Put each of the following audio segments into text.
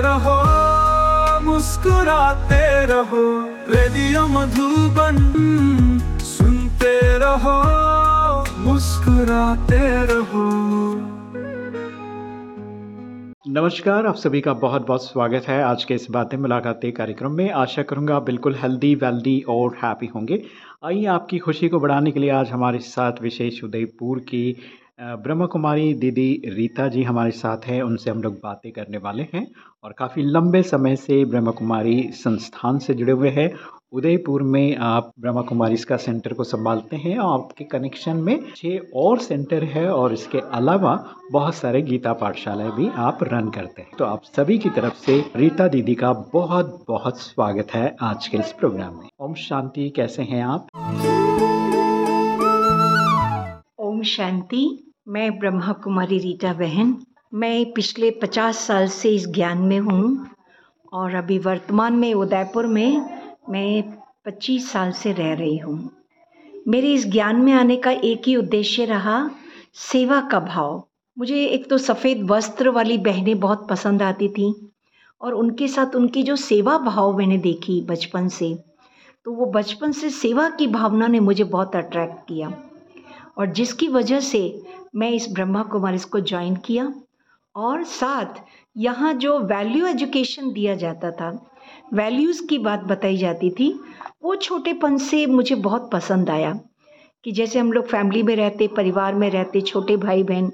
रहो, मुस्कुराते रहो, रेडियो मधुबन सुनते रहो, मुस्कुराते रहो। नमस्कार, आप सभी का बहुत बहुत स्वागत है आज के इस बातें मुलाकातें कार्यक्रम में। आशा करूँगा बिल्कुल हेल्दी वेल्दी और हैप्पी होंगे। आइए आपकी खुशी को बढ़ाने के लिए आज हमारे साथ विशेष उदयपुर की ब्रह्म कुमारी दीदी रीता जी हमारे साथ हैं। उनसे हम लोग बातें करने वाले हैं। और काफ़ी लंबे समय से ब्रह्म कुमारी संस्थान से जुड़े हुए हैं। उदयपुर में आप ब्रह्मा कुमारी इसका सेंटर को संभालते हैं और आपके कनेक्शन में छः और सेंटर है और इसके अलावा बहुत सारे गीता पाठशालाएँ भी आप रन करते हैं। तो आप सभी की तरफ़ से रीता दीदी का बहुत बहुत स्वागत है आज के इस प्रोग्राम में। ओम शांति, कैसे हैं आप? ओम शांति, मैं ब्रह्मा कुमारी रीटा बहन मैं पिछले पचास साल से इस ज्ञान में हूँ और अभी वर्तमान में उदयपुर में मैं पच्चीस साल से रह रही हूँ। मेरे इस ज्ञान में आने का एक ही उद्देश्य रहा सेवा का भाव। मुझे एक तो सफ़ेद वस्त्र वाली बहनें बहुत पसंद आती थीं और उनके साथ उनकी जो सेवा भाव मैंने देखी बचपन से तो वो बचपन से सेवा की भावना ने मुझे बहुत अट्रैक्ट किया। और जिसकी वजह से मैं इस ब्रह्मा कुमारी को ज्वाइन किया। और साथ यहाँ जो वैल्यू एजुकेशन दिया जाता था वैल्यूज़ की बात बताई जाती थी, वो छोटेपन से मुझे बहुत पसंद आया कि जैसे हम लोग फैमिली में रहते, परिवार में रहते, छोटे भाई बहन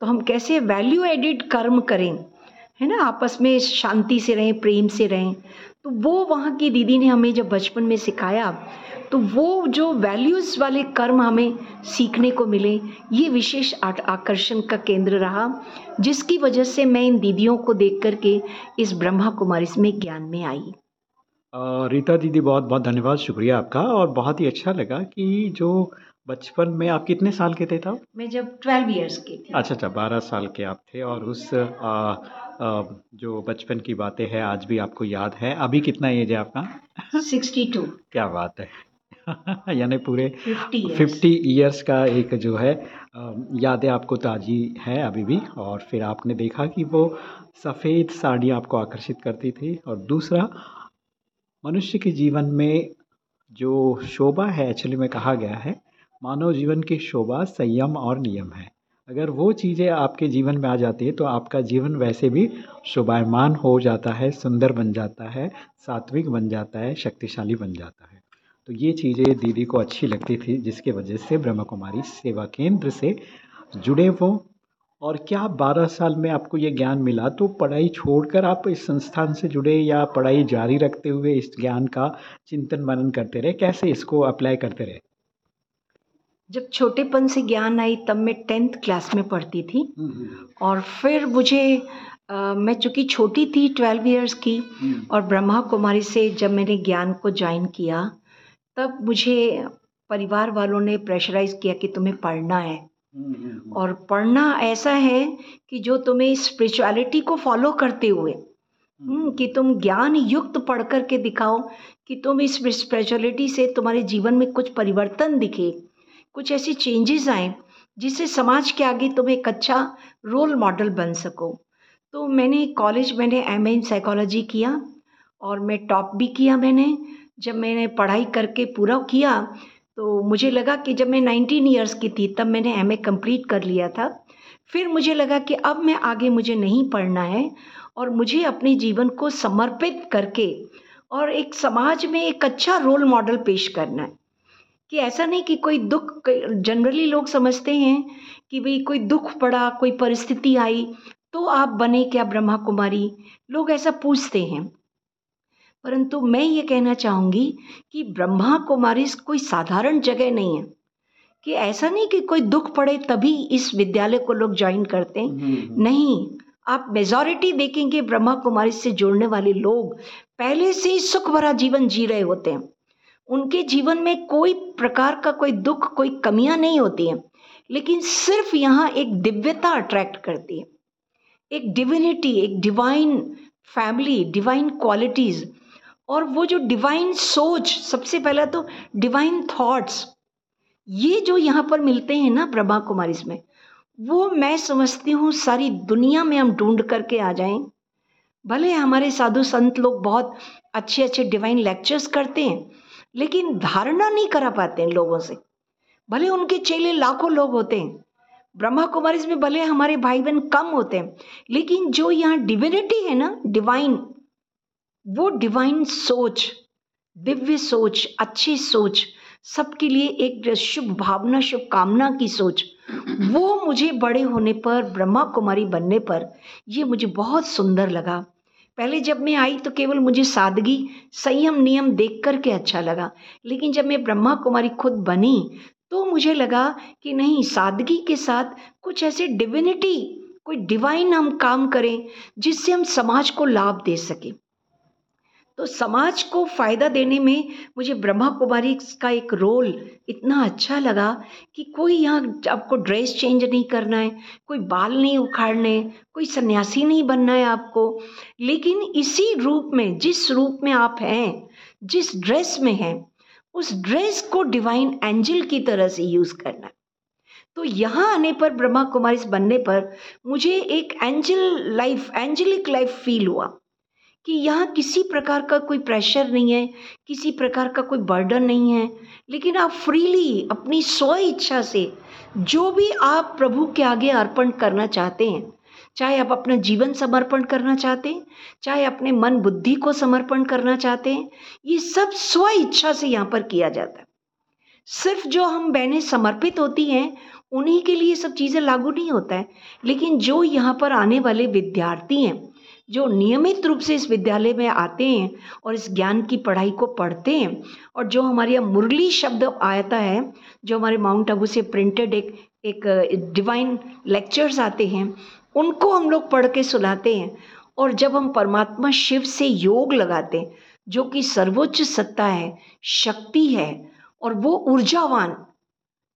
तो हम कैसे वैल्यू एडिड कर्म करें, है ना? आपस में शांति से रहें, प्रेम से रहें तो वो वहाँ की दीदी ने हमें जब बचपन में सिखाया तो वो जो वैल्यूज़ वाले कर्म हमें सीखने को मिले, ये विशेष आकर्षण का केंद्र रहा, जिसकी वजह से मैं इन दीदियों को देख कर के इस ब्रह्मा कुमारी में ज्ञान में आई। रीता दीदी बहुत बहुत धन्यवाद, शुक्रिया आपका। और बहुत ही अच्छा लगा कि जो बचपन में आप कितने साल के थे तब? मैं जब ट्वेल्व इयर्स की थी। अच्छा अच्छा बारह साल के आप थे और उस आ, आ, जो बचपन की बातें हैं आज भी आपको याद है। अभी कितना एज है आपका? सिक्सटी टू क्या बात है। यानी पूरे फिफ्टी फिफ्टी ईयर्स का एक जो है यादें आपको ताज़ी है अभी भी। और फिर आपने देखा कि वो सफ़ेद साड़ी आपको आकर्षित करती थी। और दूसरा मनुष्य के जीवन में जो शोभा है एक्चुअली में कहा गया है मानव जीवन की शोभा संयम और नियम है। अगर वो चीज़ें आपके जीवन में आ जाती है तो आपका जीवन वैसे भी शोभायमान हो जाता है, सुंदर बन जाता है, सात्विक बन जाता है, शक्तिशाली बन जाता है। तो ये चीज़ें दीदी को अच्छी लगती थी, जिसके वजह से ब्रह्म कुमारी सेवा केंद्र से जुड़े वो। और क्या बारह साल में आपको ये ज्ञान मिला? तो पढ़ाई छोड़कर आप इस संस्थान से जुड़े या पढ़ाई जारी रखते हुए इस ज्ञान का चिंतन मनन करते रहे? कैसे इसको अप्लाई करते रहे? जब छोटेपन से ज्ञान आई तब मैं टेंथ क्लास में पढ़ती थी। और फिर मुझे अ, मैं चूँकि छोटी थी ट्वेल्व इयर्स की और ब्रह्मा कुमारी से जब मैंने ज्ञान को ज्वाइन किया तब मुझे परिवार वालों ने प्रेशराइज किया कि तुम्हें पढ़ना है। और पढ़ना ऐसा है कि जो तुम्हें स्पिरिचुअलिटी को फॉलो करते हुए हम्म, कि तुम ज्ञान युक्त पढ़ कर के दिखाओ कि तुम इस स्पिरिचुअलिटी से तुम्हारे जीवन में कुछ परिवर्तन दिखे। कुछ ऐसी चेंजेस आए, जिससे समाज के आगे तुम एक अच्छा रोल मॉडल बन सको। तो मैंने कॉलेज मैंने एमए इन साइकोलॉजी किया और मैं टॉप भी किया मैंने। जब मैंने पढ़ाई करके पूरा किया तो मुझे लगा कि जब मैं 19 इयर्स की थी, तब मैंने एम ए कंप्लीट कर लिया था। फिर मुझे लगा कि अब मैं आगे मुझे नहीं पढ़ना है और मुझे अपने जीवन को समर्पित करके और एक समाज में एक अच्छा रोल मॉडल पेश करना है। कि ऐसा नहीं कि कोई दुख जनरली लोग समझते हैं कि भाई कोई दुख पड़ा कोई परिस्थिति आई तो आप बने क्या ब्रह्मा कुमारी लोग ऐसा पूछते हैं। परंतु मैं ये कहना चाहूँगी कि ब्रह्मा कुमारी कोई साधारण जगह नहीं है। कि ऐसा नहीं कि कोई दुख पड़े तभी इस विद्यालय को लोग ज्वाइन करते हैं। नहीं आप मेजॉरिटी देखेंगे ब्रह्मा कुमारी से जुड़ने वाले लोग पहले से ही सुख भरा जीवन जी रहे होते हैं। उनके जीवन में कोई प्रकार का कोई दुख, कोई कमियाँ नहीं होती हैं, लेकिन सिर्फ़ यहाँ एक दिव्यता अट्रैक्ट करती है। एक डिविनिटी एक डिवाइन फैमिली डिवाइन क्वालिटीज और वो जो डिवाइन सोच सबसे पहला तो डिवाइन थॉट्स ये जो यहाँ पर मिलते हैं ना ब्रह्मा कुमारी में वो मैं समझती हूँ सारी दुनिया में हम ढूंढ करके आ जाएँ। भले हमारे साधु संत लोग बहुत अच्छे अच्छे डिवाइन लेक्चर्स करते हैं लेकिन धारणा नहीं करा पाते हैं लोगों से। भले उनके चेले लाखों लोग होते हैं ब्रह्मा कुमारी में भले हमारे भाई बहन कम होते हैं, लेकिन जो यहाँ डिविनिटी है ना डिवाइन वो डिवाइन सोच, दिव्य सोच, अच्छी सोच, सबके लिए एक शुभ भावना, शुभ कामना की सोच, वो मुझे बड़े होने पर ब्रह्मा कुमारी बनने पर, ये मुझे बहुत सुंदर लगा। पहले जब मैं आई तो केवल मुझे सादगी, संयम, नियम देख कर के अच्छा लगा। लेकिन जब मैं ब्रह्मा कुमारी खुद बनी तो मुझे लगा कि नहीं, सादगी के साथ कुछ ऐसे डिविनिटी कोई डिवाइन हम काम करें जिससे हम समाज को लाभ दे सकें। तो समाज को फ़ायदा देने में मुझे ब्रह्मा कुमारी का एक रोल इतना अच्छा लगा कि कोई यहाँ आपको ड्रेस चेंज नहीं करना है, कोई बाल नहीं उखाड़ने, कोई सन्यासी नहीं बनना है आपको। लेकिन इसी रूप में, जिस रूप में आप हैं, जिस ड्रेस में हैं, उस ड्रेस को डिवाइन एंजल की तरह से यूज़ करना है। तो यहाँ आने पर, ब्रह्मा कुमारी बनने पर मुझे एक angel life angelic life feel हुआ। कि यहाँ किसी प्रकार का कोई प्रेशर नहीं है, किसी प्रकार का कोई बर्डन नहीं है। लेकिन आप फ्रीली अपनी स्व इच्छा से जो भी आप प्रभु के आगे अर्पण करना चाहते हैं, चाहे आप अपना जीवन समर्पण करना चाहते हैं, चाहे अपने मन बुद्धि को समर्पण करना चाहते हैं, ये सब स्व इच्छा से यहाँ पर किया जाता है। सिर्फ़ जो हम बहनें समर्पित होती हैं, उन्हीं के लिए सब चीज़ें लागू नहीं होता है। लेकिन जो यहाँ पर आने वाले विद्यार्थी हैं जो नियमित रूप से इस विद्यालय में आते हैं और इस ज्ञान की पढ़ाई को पढ़ते हैं और जो हमारे यहाँ मुरली शब्द आता है, जो हमारे माउंट आबू से प्रिंटेड एक एक डिवाइन लेक्चर्स आते हैं, उनको हम लोग पढ़ के सुनाते हैं। और जब हम परमात्मा शिव से योग लगाते हैं, जो कि सर्वोच्च सत्ता है, शक्ति है, और वो ऊर्जावान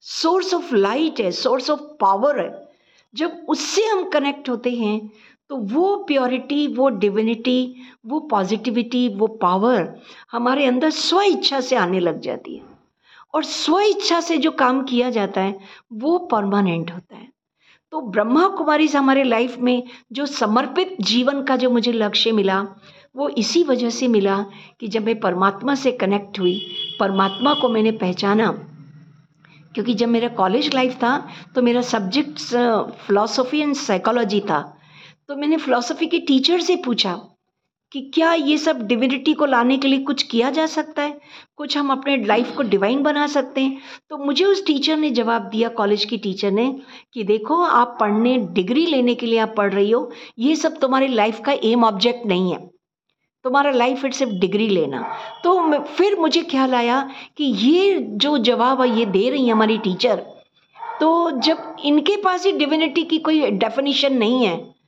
सोर्स ऑफ़ लाइट है सोर्स ऑफ़ पावर है, जब उससे हम कनेक्ट होते हैं तो वो प्योरिटी वो डिविनिटी वो पॉजिटिविटी वो पावर हमारे अंदर स्व इच्छा से आने लग जाती है। और स्व इच्छा से जो काम किया जाता है, वो परमानेंट होता है। तो ब्रह्मा कुमारी से हमारे लाइफ में जो समर्पित जीवन का जो मुझे लक्ष्य मिला, वो इसी वजह से मिला कि जब मैं परमात्मा से कनेक्ट हुई, परमात्मा को मैंने पहचाना, क्योंकि जब मेरा कॉलेज लाइफ था तो मेरा सब्जेक्ट फिलोसफी एंड साइकोलॉजी था तो मैंने फिलोसफी के टीचर से पूछा कि क्या ये सब डिविनिटी को लाने के लिए कुछ किया जा सकता है? कुछ हम अपने लाइफ को डिवाइन बना सकते हैं? तो मुझे उस टीचर ने जवाब दिया कॉलेज की टीचर ने, कि देखो, आप पढ़ने डिग्री लेने के लिए आप पढ़ रही हो, ये सब तुम्हारी लाइफ का एम ऑब्जेक्ट नहीं है। तुम्हारा लाइफ इट सिर्फ़ डिग्री लेना। तो फिर मुझे ख्याल आया कि ये जो जवाब ये दे रही है हमारी टीचर तो जब इनके पास ही डिविनिटी की कोई डेफिनेशन नहीं है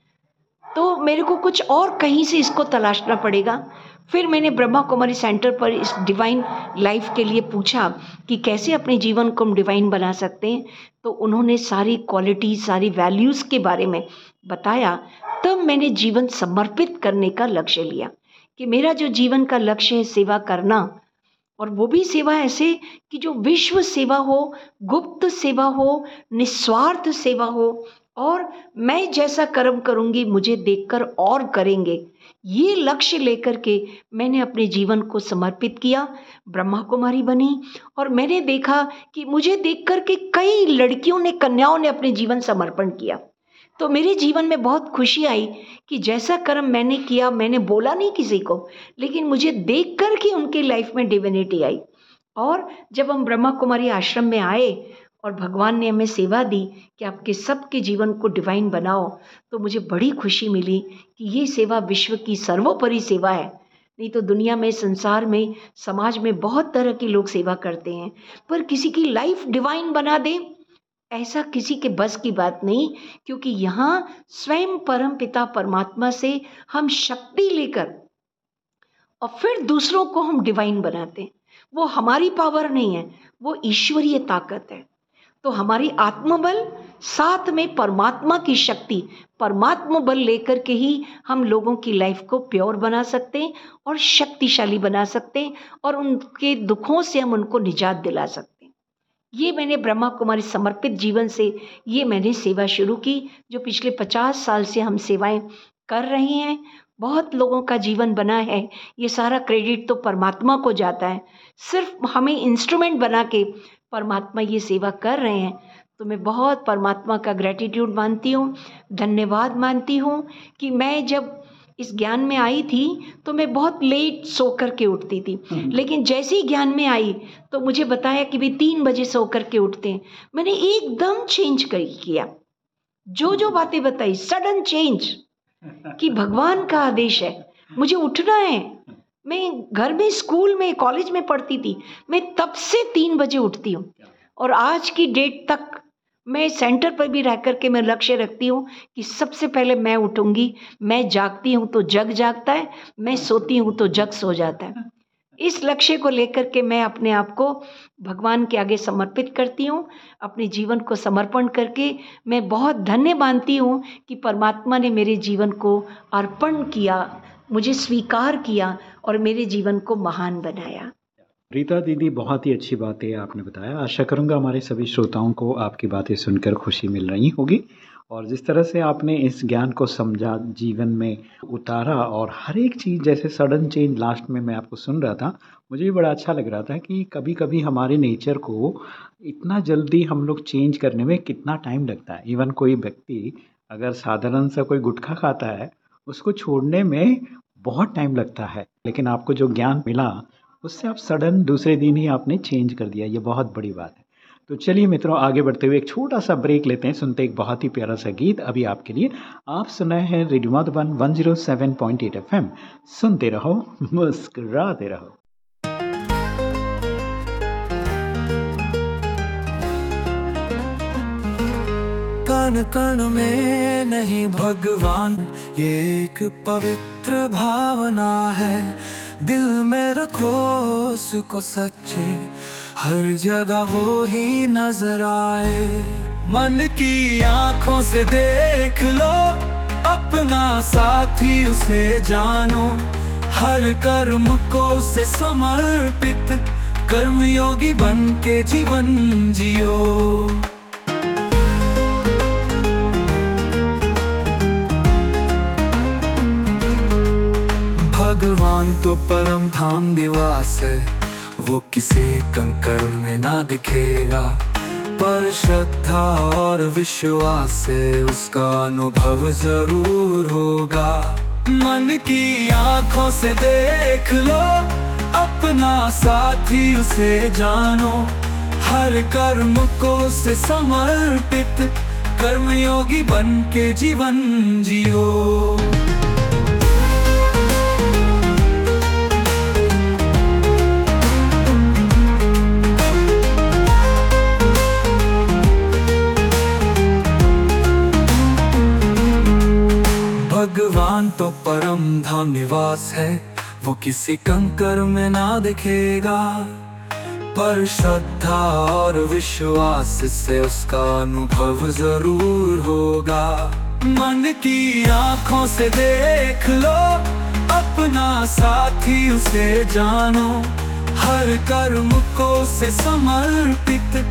तो मेरे को कुछ और कहीं से इसको तलाशना पड़ेगा। फिर मैंने ब्रह्मा कुमारी सेंटर पर इस डिवाइन लाइफ के लिए पूछा कि कैसे अपने जीवन को हम डिवाइन बना सकते हैं। तो उन्होंने सारी क्वालिटी सारी वैल्यूज़ के बारे में बताया। तब मैंने जीवन समर्पित करने का लक्ष्य लिया कि मेरा जो जीवन का लक्ष्य है सेवा करना, और वो भी सेवा ऐसे कि जो विश्व सेवा हो, गुप्त सेवा हो, निस्वार्थ सेवा हो और मैं जैसा कर्म करूँगी, मुझे देखकर और करेंगे। ये लक्ष्य लेकर के मैंने अपने जीवन को समर्पित किया ब्रह्मा कुमारी बनी और मैंने देखा कि मुझे देख कर के कई लड़कियों ने, कन्याओं ने अपने जीवन समर्पण किया। तो मेरे जीवन में बहुत खुशी आई कि जैसा कर्म मैंने किया, मैंने बोला नहीं किसी को, लेकिन मुझे देख कर के उनकी लाइफ में डिविनिटी आई। और जब हम ब्रह्मा कुमारी आश्रम में आए और भगवान ने हमें सेवा दी कि आपके सबके जीवन को डिवाइन बनाओ तो मुझे बड़ी खुशी मिली कि ये सेवा विश्व की सर्वोपरि सेवा है। नहीं तो दुनिया में, संसार में, समाज में बहुत तरह के लोग सेवा करते हैं, पर किसी की लाइफ डिवाइन बना दें, ऐसा किसी के बस की बात नहीं, क्योंकि यहाँ स्वयं परम पिता परमात्मा से हम शक्ति लेकर और फिर दूसरों को हम डिवाइन बनाते हैं। वो हमारी पावर नहीं है, वो ईश्वरीय ताकत है। तो हमारी आत्मबल साथ में परमात्मा की शक्ति, परमात्मा बल लेकर के ही हम लोगों की लाइफ को प्योर बना सकते हैं और शक्तिशाली बना सकते हैं और उनके दुखों से हम उनको निजात दिला सकते हैं। ये मैंने ब्रह्मा कुमारी समर्पित जीवन से, ये मैंने सेवा शुरू की, जो पिछले पचास साल से हम सेवाएँ कर रहे हैं। बहुत लोगों का जीवन बना है, ये सारा क्रेडिट तो परमात्मा को जाता है। सिर्फ़ हमें इंस्ट्रूमेंट बना के परमात्मा ये सेवा कर रहे हैं तो मैं बहुत परमात्मा का ग्रेटिट्यूड मानती हूँ धन्यवाद मानती हूँ कि मैं जब इस ज्ञान में आई थी तो मैं बहुत लेट सो कर के उठती थी। लेकिन जैसे ही ज्ञान में आई तो मुझे बताया कि भाई तीन बजे सो कर के उठते हैं। मैंने एकदम चेंज कर किया। जो जो बातें बताई सडन चेंज कि भगवान का आदेश है। मुझे उठना है मैं घर में स्कूल में कॉलेज में पढ़ती थी। मैं तब से तीन बजे उठती हूँ। और आज की डेट तक मैं सेंटर पर भी रह कर के मैं लक्ष्य रखती हूँ कि सबसे पहले मैं उठूँगी मैं जागती हूँ तो जग जागता है मैं सोती हूँ तो जग सो जाता है। इस लक्ष्य को लेकर के मैं अपने आप को भगवान के आगे समर्पित करती हूँ अपने जीवन को समर्पण करके मैं बहुत धन्य मानती हूँ कि परमात्मा ने मेरे जीवन को अर्पण किया मुझे स्वीकार किया और मेरे जीवन को महान बनाया। रीता दीदी, बहुत ही अच्छी बातें आपने बताया। आशा करूँगा हमारे सभी श्रोताओं को आपकी बातें सुनकर खुशी मिल रही होगी। और जिस तरह से आपने इस ज्ञान को समझा, जीवन में उतारा और हर एक चीज़ जैसे सडन चेंज लास्ट में मैं आपको सुन रहा था, मुझे भी बड़ा अच्छा लग रहा था कि कभी कभी हमारे नेचर को इतना जल्दी हम लोग चेंज करने में कितना टाइम लगता है। इवन कोई व्यक्ति अगर साधारण सा कोई गुटखा खाता है, उसको छोड़ने में बहुत टाइम लगता है, लेकिन आपको जो ज्ञान मिला, उससे आप सडन दूसरे दिन ही आपने चेंज कर दिया। ये बहुत बड़ी बात है। तो चलिए मित्रों, आगे बढ़ते हुए एक छोटा सा ब्रेक लेते हैं, सुनते एक बहुत ही प्यारा सा गीत। अभी आपके लिए आप सुनाए हैं रेडियो मधुबन 107.8 एफएम सुनते रहो, मुस्कुराते रहो। कण कण में नहीं भगवान, ये एक पवित्र भावना है। दिल में रखो उसको सच्चे। हर जगह वो ही नज़र आए। मन की आँखों से देख लो। अपना साथी उसे जानो। हर कर्म को से समर्पित। कर्मयोगी बन के जीवन जियो। भगवान तो परम धाम निवास है। वो किसी कंकर में ना दिखेगा। पर श्रद्धा और विश्वास से उसका अनुभव ज़रूर होगा। मन की आँखों से देख लो, अपना साथी उसे जानो। हर कर्म को से समर्पित, कर्मयोगी बन के जीवन जियो। तो परम धाम निवास है। वो किसी कंकर में ना दिखेगा। पर श्रद्धा और विश्वास से उसका अनुभव ज़रूर होगा। मन की आँखों से देख लो। अपना साथी उसे जानो। हर कर्म को से समर्पित।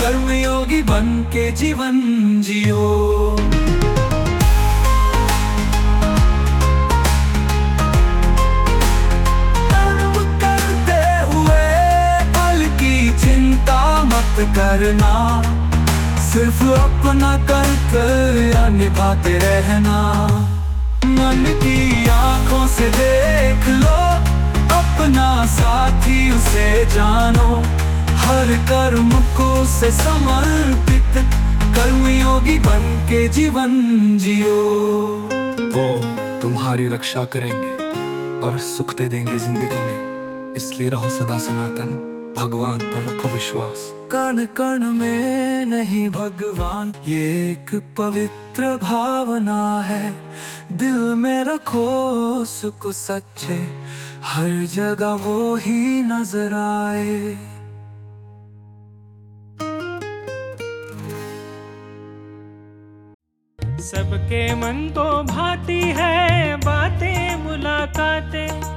कर्मयोगी बन के जीवन जियो। करना, सिर्फ़ अपना कर्तव्य निभाते रहना। मन की आँखों से देख लो, अपना साथी उसे जानो। हर कर्म को से समर्पित कर्मयोगी बन के जीवन जियो। वो तुम्हारी रक्षा करेंगे और सुख दे देंगे ज़िंदगी में। इसलिए रहो सदा सनातन, भगवान पर रखो विश्वास। कण कण में नहीं भगवान। ये एक पवित्र भावना है। दिल में रखो सुख सच्चे। हर जगह वो ही नज़र आए। सबके मन तो भाती है, बातें, मुलाकातें।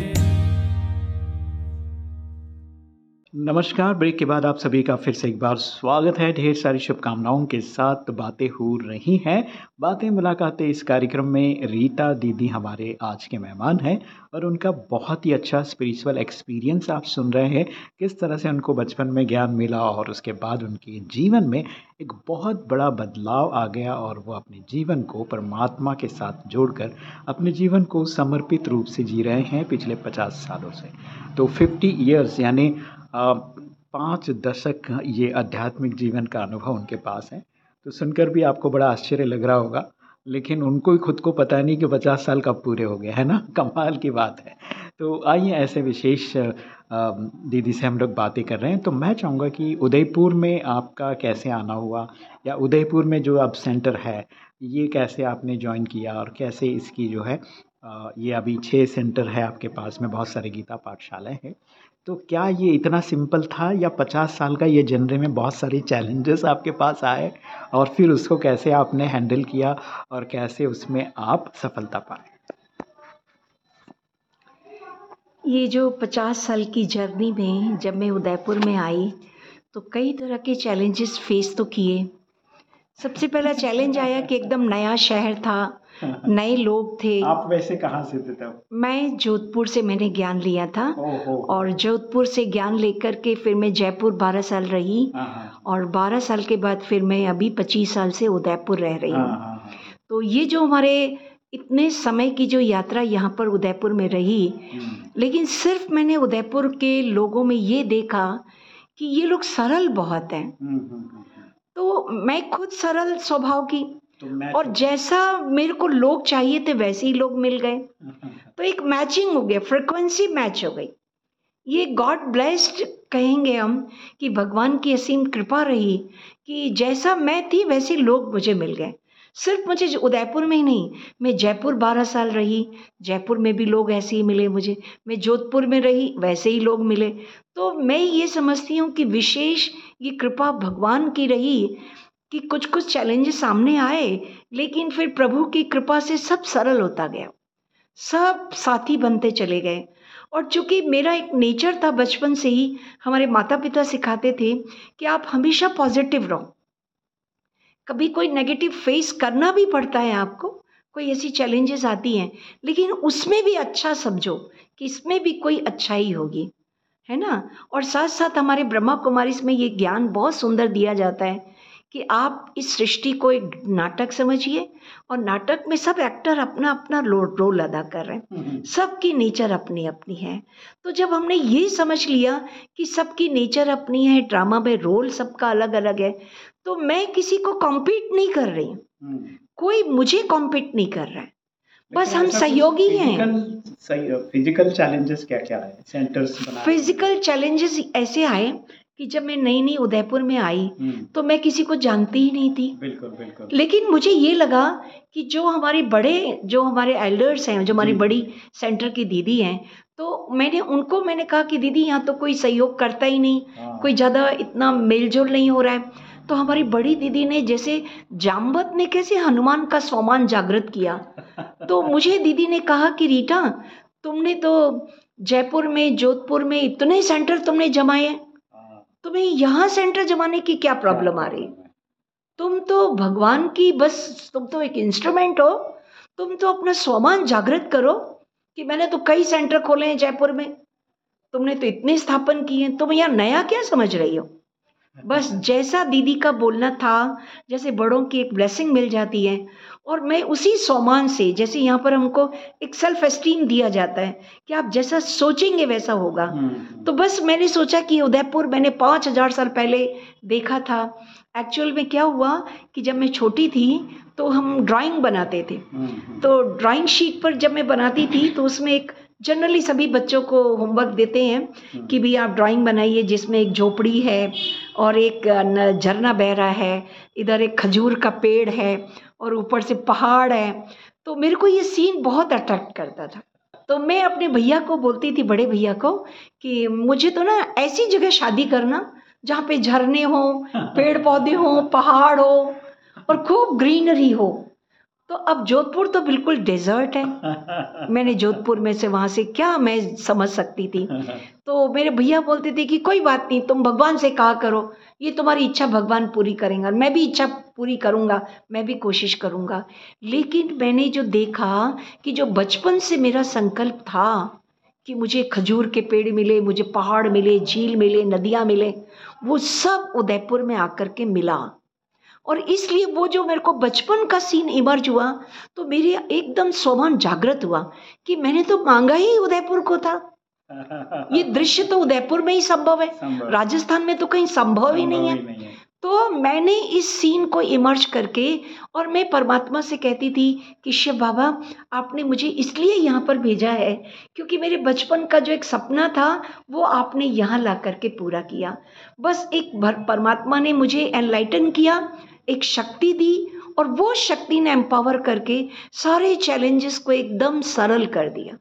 नमस्कार, ब्रेक के बाद आप सभी का फिर से एक बार स्वागत है। ढेर सारी शुभकामनाओं के साथ बातें हो रही हैं। बातें, मुलाकातें इस कार्यक्रम में रीता दीदी हमारे आज के मेहमान हैं और उनका बहुत ही अच्छा स्पिरिचुअल एक्सपीरियंस आप सुन रहे हैं। किस तरह से उनको बचपन में ज्ञान मिला और उसके बाद उनके जीवन में एक बहुत बड़ा बदलाव आ गया और वो अपने जीवन को परमात्मा के साथ जोड़कर अपने जीवन को समर्पित रूप से जी रहे हैं पिछले पचास सालों से। तो फिफ्टी ईयर्स यानी पाँच दशक ये आध्यात्मिक जीवन का अनुभव उनके पास है। तो सुनकर भी आपको बड़ा आश्चर्य लग रहा होगा, लेकिन उनको ही खुद को पता नहीं कि पचास साल कब पूरे हो गए, है ना? कमाल की बात है। तो आइए ऐसे विशेष दीदी से हम लोग बातें कर रहे हैं। तो मैं चाहूँगा कि उदयपुर में आपका कैसे आना हुआ, या उदयपुर में जो अब सेंटर है, ये कैसे आपने ज्वाइन किया और कैसे इसकी जो है ये अभी छः सेंटर है आपके पास में, बहुत सारे गीता पाठशालाएँ हैं। तो क्या ये इतना सिंपल था या पचास साल का ये जनरे में बहुत सारे चैलेंजेस आपके पास आए और फिर उसको कैसे आपने हैंडल किया और कैसे उसमें आप सफलता पाए? ये जो पचास साल की जर्नी में जब मैं उदयपुर में आई तो कई तरह के चैलेंजेस फेस तो किए। सबसे पहला चैलेंज आया कि एकदम नया शहर था नए लोग थे। आप वैसे कहाँ से थे तब? मैं जोधपुर से मैंने ज्ञान लिया था। और जोधपुर से ज्ञान लेकर के फिर मैं जयपुर बारह साल रही। हाँ, हाँ। और बारह साल के बाद फिर मैं अभी पच्चीस साल से उदयपुर रह रही हूँ। हाँ, तो ये जो हमारे इतने समय की जो यात्रा यहाँ पर उदयपुर में रही हम्म। लेकिन सिर्फ़ मैंने उदयपुर के लोगों में ये देखा कि ये लोग सरल बहुत हैं। हम्म, हम्म, तो मैं खुद सरल स्वभाव की तो और जैसा मेरे को लोग चाहिए थे वैसे ही लोग मिल गए। तो एक मैचिंग हो गया फ्रिक्वेंसी मैच हो गई। ये गॉड ब्लेस्ड कहेंगे हम कि भगवान की असीम कृपा रही कि जैसा मैं थी वैसे लोग मुझे मिल गए। सिर्फ़ मुझे उदयपुर में ही नहीं मैं जयपुर बारह साल रही। जयपुर में भी लोग ऐसे ही मिले मुझे। मैं जोधपुर में रही वैसे ही लोग मिले। तो मैं ये समझती हूँ कि विशेष ये कृपा भगवान की रही। कि कुछ कुछ चैलेंजेस सामने आए, लेकिन फिर प्रभु की कृपा से सब सरल होता गया। सब साथी बनते चले गए। और चूँकि मेरा एक नेचर था बचपन से ही, हमारे माता पिता सिखाते थे कि आप हमेशा पॉजिटिव रहो। कभी कोई नेगेटिव फेस करना भी पड़ता है आपको, कोई ऐसी चैलेंजेस आती हैं, लेकिन उसमें भी अच्छा समझो कि इसमें भी कोई अच्छाई होगी, है ना? और साथ साथ हमारे ब्रह्मा कुमारी में ये ज्ञान बहुत सुंदर दिया जाता है कि आप इस सृष्टि को एक नाटक समझिए और नाटक में सब एक्टर अपना अपना रोल अदा कर रहे हैं। हम्म, हम्म। सबकी नेचर अपनी अपनी है। तो जब हमने ये समझ लिया कि सबकी नेचर अपनी है ड्रामा में रोल सबका अलग अलग है तो मैं किसी को कॉम्पीट नहीं कर रही। हम्म। कोई मुझे कॉम्पीट नहीं कर रहा है। बस हम सहयोगी हैं। फ़िज़िकल चैलेंजेस क्या क्या है? सेंटर्स फ़िज़िकल चैलेंजेस ऐसे आए कि जब मैं नई नई उदयपुर में आई हम्म। तो मैं किसी को जानती ही नहीं थी। बिल्कुल बिल्कुल। लेकिन मुझे ये लगा कि जो हमारे बड़े जो हमारे एल्डर्स हैं जो हमारी बड़ी सेंटर की दीदी हैं तो मैंने उनको मैंने कहा कि दीदी यहाँ तो कोई सहयोग करता ही नहीं हाँ। कोई ज़्यादा इतना मेलजोल नहीं हो रहा है। तो हमारी बड़ी दीदी ने जैसे जामवत ने कैसे हनुमान का स्वमान जागृत किया। तो मुझे दीदी ने कहा कि रीटा तुमने तो जयपुर में जोधपुर में इतने सेंटर तुमने जमाए तुम्हें यहाँ सेंटर जमाने की क्या प्रॉब्लम आ रही? तुम तो भगवान की बस तुम तो एक इंस्ट्रूमेंट हो। तुम तो अपना स्वमान जागृत करो कि मैंने तो कई सेंटर खोले हैं जयपुर में। तुमने तो इतने स्थापन किए हैं। तुम यहाँ नया क्या समझ रही हो? बस जैसा दीदी का बोलना था जैसे बड़ों की एक ब्लेसिंग मिल जाती है और मैं उसी सोमान से जैसे यहाँ पर हमको एक सेल्फ एस्टीम दिया जाता है कि आप जैसा सोचेंगे वैसा होगा। हम्म, तो बस मैंने सोचा कि उदयपुर मैंने पाँच हज़ार साल पहले देखा था। एक्चुअल में क्या हुआ कि जब मैं छोटी थी तो हम ड्राइंग बनाते थे। हम्म, तो ड्राइंग शीट पर जब मैं बनाती थी तो उसमें एक जनरली सभी बच्चों को होमवर्क देते हैं कि भी आप ड्राइंग बनाइए जिसमें एक झोपड़ी है और एक झरना बह रहा है। इधर एक खजूर का पेड़ है और ऊपर से पहाड़ है। तो मेरे को ये सीन बहुत अट्रैक्ट करता था। तो मैं अपने भैया को बोलती थी बड़े भैया को कि मुझे तो ना ऐसी जगह शादी करना जहाँ पे झरने हो पेड़ पौधे हो पहाड़ हो और खूब ग्रीनरी हो। तो अब जोधपुर तो बिल्कुल डेजर्ट है। मैंने जोधपुर में से वहाँ से क्या मैं समझ सकती थी। तो मेरे भैया बोलते थे कि कोई बात नहीं तुम भगवान से कहा करो ये तुम्हारी इच्छा भगवान पूरी करेंगे मैं भी इच्छा पूरी करूँगा मैं भी कोशिश करूँगा। लेकिन मैंने जो देखा कि जो बचपन से मेरा संकल्प था कि मुझे खजूर के पेड़ मिले मुझे पहाड़ मिले झील मिले नदियाँ मिले वो सब उदयपुर में आकर के मिला। और इसलिए वो जो मेरे को बचपन का सीन इमर्ज हुआ तो मेरे एकदम स्वभान जागृत हुआ कि मैंने तो मांगा ही उदयपुर को था। ये दृश्य तो उदयपुर में ही संभव है। राजस्थान में तो कहीं संभव ही नहीं है। तो मैंने इस सीन को इमर्ज करके और मैं परमात्मा से कहती थी कि शिव बाबा आपने मुझे इसलिए यहाँ पर भेजा है क्योंकि मेरे बचपन का जो एक सपना था वो आपने यहाँ ला करके पूरा किया। बस एक भर परमात्मा ने मुझे एनलाइटन किया एक शक्ति दी और वो शक्ति ने एम्पावर करके सारे चैलेंजेस को एकदम सरल कर दिया।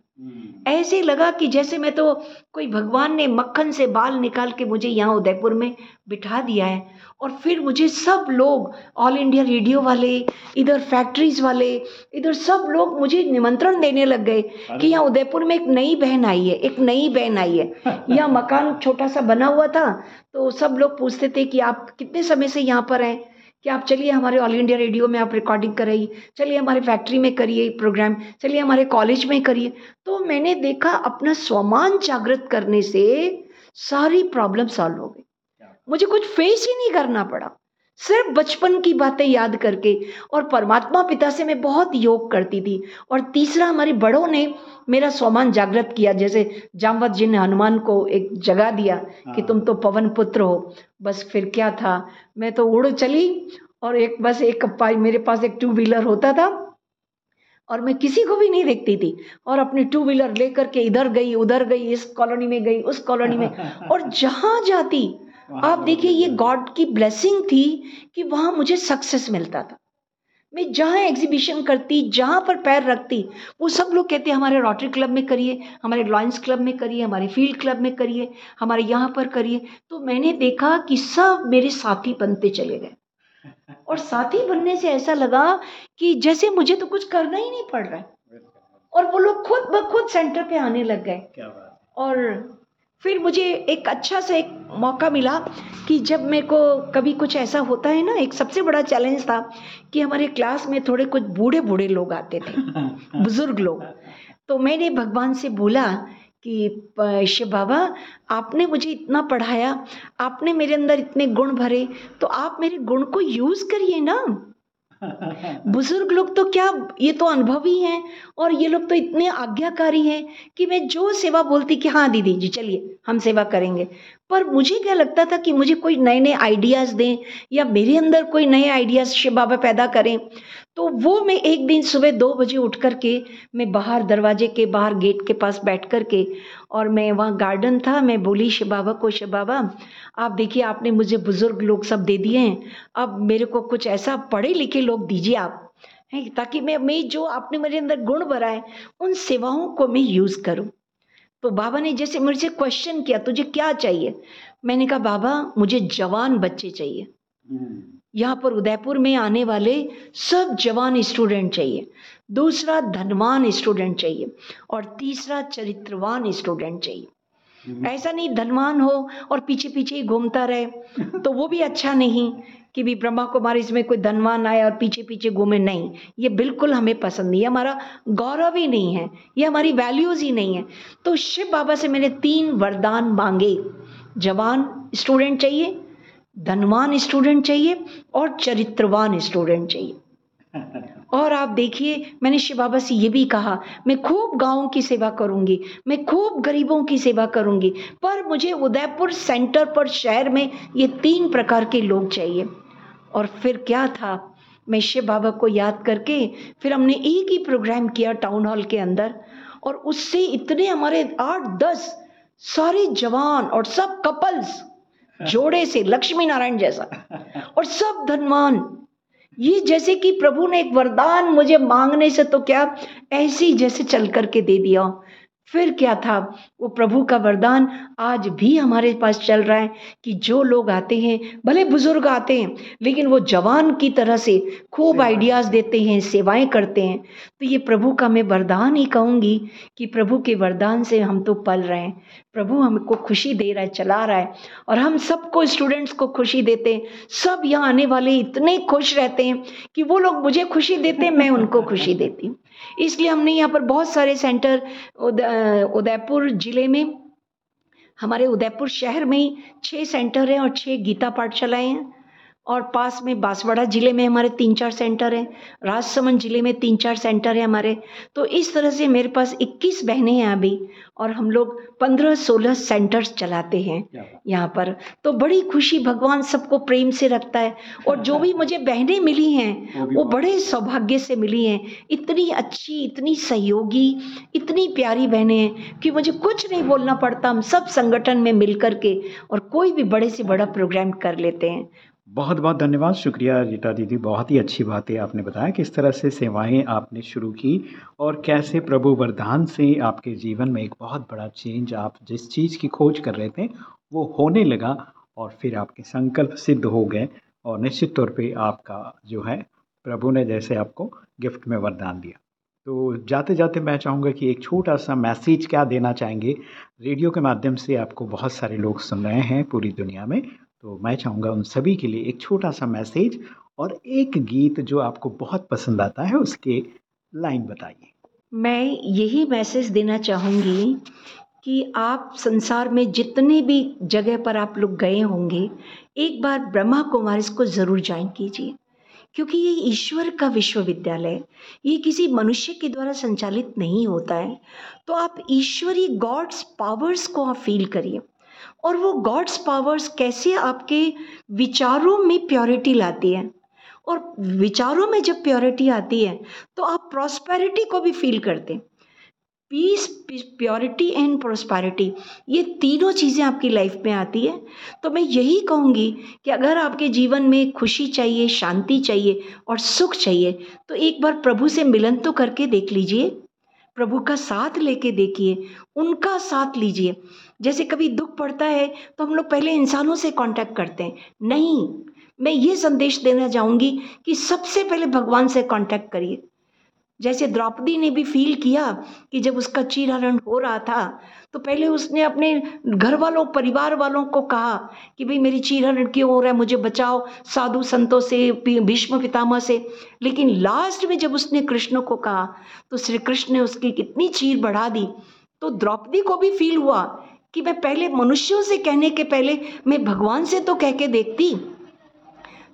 ऐसे लगा कि जैसे मैं तो कोई भगवान ने मक्खन से बाल निकाल के मुझे यहाँ उदयपुर में बिठा दिया है और फिर मुझे सब लोग ऑल इंडिया रेडियो वाले इधर फैक्ट्रीज वाले इधर सब लोग मुझे निमंत्रण देने लग गए कि यहाँ उदयपुर में एक नई बहन आई है एक नई बहन आई है। यहाँ मकान छोटा सा बना हुआ था तो सब लोग पूछते थे कि आप कितने समय से यहाँ पर हैं? कि आप चलिए हमारे ऑल इंडिया रेडियो में आप रिकॉर्डिंग कराइए चलिए हमारे फैक्ट्री में करिए प्रोग्राम चलिए हमारे कॉलेज में करिए। तो मैंने देखा अपना स्वमान जागृत करने से सारी प्रॉब्लम सॉल्व हो गई। मुझे कुछ फेस ही नहीं करना पड़ा। सिर्फ़ बचपन की बातें याद करके और परमात्मा पिता से मैं बहुत योग करती थी। और तीसरा हमारे बड़ों ने मेरा स्वमान जागृत किया जैसे जामवत जी ने हनुमान को एक जगा दिया कि तुम तो पवन पुत्र हो बस फिर क्या था? मैं तो उड़ चली और एक बस एक मेरे पास एक टू व्हीलर होता था और मैं किसी को भी नहीं देखती थी। और अपनी टू व्हीलर लेकर के इधर गई उधर गई इस कॉलोनी में गई उस कॉलोनी में और जहाँ जाती आप देखिए ये गॉड की ब्लेसिंग थी कि वहाँ मुझे सक्सेस मिलता था। मैं जहाँ एग्जीबिशन करती जहाँ पर पैर रखती वो सब लोग कहते हमारे रोटरी क्लब में करिए हमारे लॉयंस क्लब में करिए हमारे फ़ील्ड क्लब में करिए हमारे यहाँ पर करिए। तो मैंने देखा कि सब मेरे साथी बनते चले गए। और साथी बनने से ऐसा लगा कि जैसे मुझे तो कुछ करना ही नहीं पड़ रहा है। और वो लोग खुद ब खुद सेंटर पे आने लग गए। क्या बात और फिर मुझे एक अच्छा सा एक मौका मिला कि जब मेरे को कभी कुछ ऐसा होता है ना एक सबसे बड़ा चैलेंज था कि हमारे क्लास में थोड़े कुछ बूढ़े बूढ़े लोग आते थे बुज़ुर्ग लोग। तो मैंने भगवान से बोला कि शिव बाबा आपने मुझे इतना पढ़ाया आपने मेरे अंदर इतने गुण भरे तो आप मेरे गुण को यूज़ करिए ना। बुज़ुर्ग लोग तो क्या, ये तो अनुभवी हैं और ये लोग तो इतने आज्ञाकारी हैं कि मैं जो सेवा बोलती कि हाँ दीदी जी चलिए, हम सेवा करेंगे। पर मुझे क्या लगता था कि मुझे कोई नए नए आइडियाज़ दें या मेरे अंदर कोई नए आइडियाज़ शिव बाबा पैदा करें? तो वो मैं एक दिन सुबह दो बजे उठ कर के, मैं बाहर दरवाजे के बाहर गेट के पास बैठ कर के, और मैं वहाँ गार्डन था, मैं बोली शिव बाबा को शिव बाबा आप देखिए, आपने मुझे बुज़ुर्ग लोग सब दे दिए हैं। अब मेरे को कुछ ऐसा पढ़े लिखे लोग दीजिए आप, हैं, ताकि मैं मैं जो आपने मेरे अंदर गुण भरा है, उन सेवाओं को मैं यूज़ करूँ। तो बाबा ने जैसे मुझसे क्वेश्चन किया, तुझे क्या चाहिए? मैंने कहा, बाबा, मुझे जवान बच्चे चाहिए। यहाँ पर उदयपुर में आने वाले सब जवान स्टूडेंट चाहिए। दूसरा धनवान स्टूडेंट चाहिए और तीसरा चरित्रवान स्टूडेंट चाहिए। ऐसा नहीं धनवान हो और पीछे पीछे ही घूमता रहे तो वो भी अच्छा नहीं कि भी ब्रह्मा कुमारी इसमें कोई धनवान आए और पीछे पीछे घूमे। नहीं ये बिल्कुल हमें पसंद नहीं है। हमारा गौरव ही नहीं है ये हमारी वैल्यूज़ ही नहीं है। तो शिव बाबा से मैंने तीन वरदान मांगे। जवान स्टूडेंट चाहिए धनवान स्टूडेंट चाहिए और चरित्रवान स्टूडेंट चाहिए। और आप देखिए, मैंने शिव बाबा से ये भी कहा, मैं खूब गाँव की सेवा करूँगी, मैं खूब गरीबों की सेवा करूँगी, पर मुझे उदयपुर सेंटर पर शहर में ये तीन प्रकार के लोग चाहिए। और फिर क्या था? मैं शिव बाबा को याद करके फिर हमने एक ही प्रोग्राम किया टाउन हॉल के अंदर, और उससे इतने हमारे आठ, दस सारे जवान और सब कपल्स जोड़े से लक्ष्मी नारायण जैसा। और सब धनवान। ये जैसे कि प्रभु ने एक वरदान मुझे मांगने से तो क्या ऐसे जैसे चल करके दे दिया। फिर क्या था? वो प्रभु का वरदान आज भी हमारे पास चल रहा है कि जो लोग आते हैं भले बुज़ुर्ग आते हैं लेकिन वो जवान की तरह से खूब आइडियाज़ देते हैं सेवाएँ करते हैं। तो ये प्रभु का मैं वरदान ही कहूँगी कि प्रभु के वरदान से हम तो पल रहे हैं। प्रभु हमको खुशी दे रहा है, चला रहा है और हम सबको स्टूडेंट्स को खुशी देते हैं। सब यहाँ आने वाले इतने खुश रहते हैं कि वो लोग मुझे खुशी देते हैं, मैं उनको खुशी देती हूँ। इसलिए हमने यहाँ पर बहुत सारे सेंटर उदयपुर ज़िले में, हमारे उदयपुर शहर में ही छः सेंटर हैं और छः गीता पाठशालाएँ हैं। और पास में बांसवाड़ा ज़िले में हमारे तीन चार सेंटर हैं राजसमंद ज़िले में तीन चार सेंटर हैं हमारे। तो इस तरह से मेरे पास 21 बहनें हैं अभी और हम लोग 15-16 सेंटर्स चलाते हैं यहाँ पर। तो बड़ी खुशी भगवान सबको प्रेम से रखता है और जो भी मुझे बहनें मिली हैं वो बड़े सौभाग्य से मिली हैं। इतनी अच्छी इतनी सहयोगी इतनी प्यारी बहनें हैं कि मुझे कुछ नहीं बोलना पड़ता हम सब संगठन में मिल करके और कोई भी बड़े से बड़ा प्रोग्राम कर लेते हैं। बहुत बहुत धन्यवाद। शुक्रिया रीटा दीदी, बहुत ही अच्छी बात है आपने बताया किस तरह से सेवाएँ आपने शुरू की और कैसे प्रभु वरदान से आपके जीवन में एक बहुत बड़ा चेंज आप जिस चीज़ की खोज कर रहे थे, वो होने लगा और फिर आपके संकल्प सिद्ध हो गए और निश्चित तौर पे आपका जो है, प्रभु ने जैसे आपको गिफ्ट में वरदान दिया। तो जाते जाते मैं चाहूँगा कि एक छोटा सा मैसेज क्या देना चाहेंगे? रेडियो के माध्यम से आपको बहुत सारे लोग सुन रहे हैं पूरी दुनिया में। तो मैं चाहूँगा उन सभी के लिए एक छोटा सा मैसेज और एक गीत जो आपको बहुत पसंद आता है, उसके लाइन बताइए। मैं यही मैसेज देना चाहूँगी कि आप संसार में जितने भी जगह पर आप लोग गए होंगे, एक बार ब्रह्मा कुमारी को ज़रूर ज्वाइन कीजिए, क्योंकि ये ईश्वर का विश्वविद्यालय ये किसी मनुष्य के द्वारा संचालित नहीं होता है। तो आप ईश्वरी गॉड्स पावर्स को आप फील करिए। और वो गॉड्स पावर्स कैसे आपके विचारों में प्योरिटी लाती है? और विचारों में जब प्योरिटी आती है तो आप प्रॉस्पेरिटी को भी फील करते हैं। पीस प्योरिटी एंड प्रोस्पैरिटी ये तीनों चीज़ें आपकी लाइफ में आती है। तो मैं यही कहूँगी कि अगर आपके जीवन में खुशी चाहिए, शांति चाहिए और सुख चाहिए तो एक बार प्रभु से मिलन तो करके देख लीजिए। प्रभु का साथ लेके देखिए, उनका साथ लीजिए। जैसे कभी दुख पड़ता है तो हम लोग पहले इंसानों से कांटेक्ट करते हैं। नहीं, मैं ये संदेश देना चाहूँगी कि सबसे पहले भगवान से कांटेक्ट करिए। जैसे द्रौपदी ने भी फील किया कि जब उसका चीरहरण हो रहा था तो पहले उसने अपने घर वालों, परिवार वालों को कहा कि भाई, मेरी चीरहरण क्यों हो रहा है? मुझे बचाओ, साधु संतों से भीष्म पितामह से। लेकिन लास्ट में जब उसने कृष्ण को कहा तो श्री कृष्ण ने उसकी कितनी चीर बढ़ा दी। तो द्रौपदी को भी फील हुआ कि मैं पहले मनुष्यों से कहने के पहले, मैं भगवान से तो कह के देखती।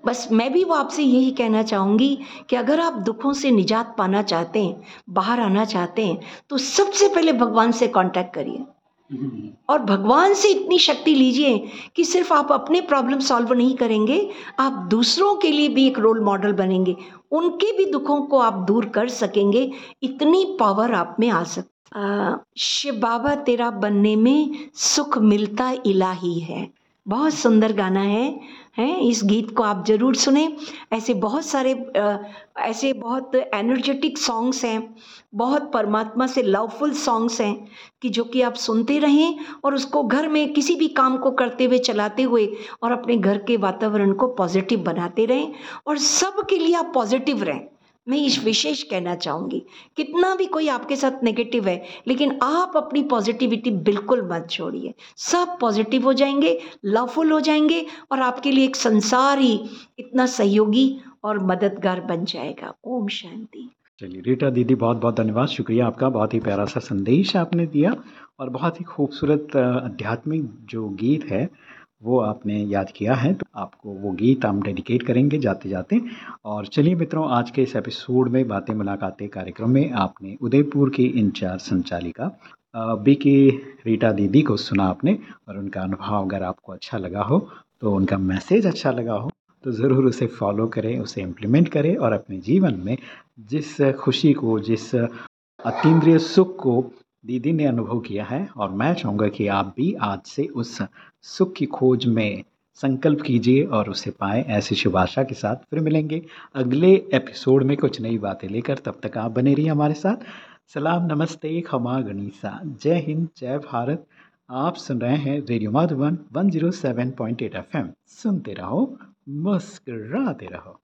बस मैं भी वो आपसे यही कहना चाहूँगी कि अगर आप दुखों से निजात पाना चाहते हैं, बाहर आना चाहते हैं तो सबसे पहले भगवान से कांटेक्ट करिए। और भगवान से इतनी शक्ति लीजिए कि सिर्फ़ आप अपने प्रॉब्लम सॉल्व नहीं करेंगे, आप दूसरों के लिए भी एक रोल मॉडल बनेंगे। उनके भी दुखों को आप दूर कर सकेंगे, इतनी पावर आप में आ सकती शिव बाबा तेरा बनने में सुख मिलता इलाही है। बहुत सुंदर गाना है, हैं, इस गीत को आप ज़रूर सुने। ऐसे बहुत सारे ऐसे बहुत एनर्जेटिक सॉन्ग्स हैं, बहुत परमात्मा से लवफुल सॉन्ग्स हैं, कि जो कि आप सुनते रहें और उसको घर में किसी भी काम को करते हुए, चलाते हुए और अपने घर के वातावरण को पॉजिटिव बनाते रहें और सब के लिए आप पॉजिटिव रहें। मैं इस विशेष कहना चाहूँगी, कितना भी कोई आपके साथ नेगेटिव है, लेकिन आप अपनी पॉजिटिविटी बिल्कुल मत छोड़िए। सब पॉजिटिव हो जाएँगे लवफुल हो जाएँगे और आपके लिए एक संसार ही इतना सहयोगी और मददगार बन जाएगा। ओम शांति। चलिए, रीटा दीदी बहुत बहुत धन्यवाद। शुक्रिया आपका, बहुत ही प्यारा सा संदेश आपने दिया और बहुत ही खूबसूरत आध्यात्मिक जो गीत है वो आपने याद किया है तो आपको वो गीत हम डेडिकेट करेंगे जाते जाते और चलिए मित्रों, आज के इस एपिसोड में बातें मुलाकातें कार्यक्रम में आपने उदयपुर की इंचार्ज संचालिका बी के रीटा दीदी को सुना आपने और उनका अनुभव अगर आपको अच्छा लगा हो तो उनका मैसेज अच्छा लगा हो तो ज़रूर उसे फॉलो करें, उसे इम्प्लीमेंट करें और अपने जीवन में जिस खुशी को, जिस अतीन्द्रिय सुख को दीदी ने अनुभव किया है और मैं चाहूँगा कि आप भी आज से उस सुख की खोज में संकल्प कीजिए और उसे पाएँ ऐसी शुभ आशा के साथ। फिर मिलेंगे अगले एपिसोड में कुछ नई बातें लेकर। तब तक आप बने रहिए हमारे साथ। सलाम, नमस्ते, खमा गणिसा जय हिंद, जय भारत। आप सुन रहे हैं रेडियो माधुबन 107.8 एफएम सुनते रहो, मुस्कराते रहो।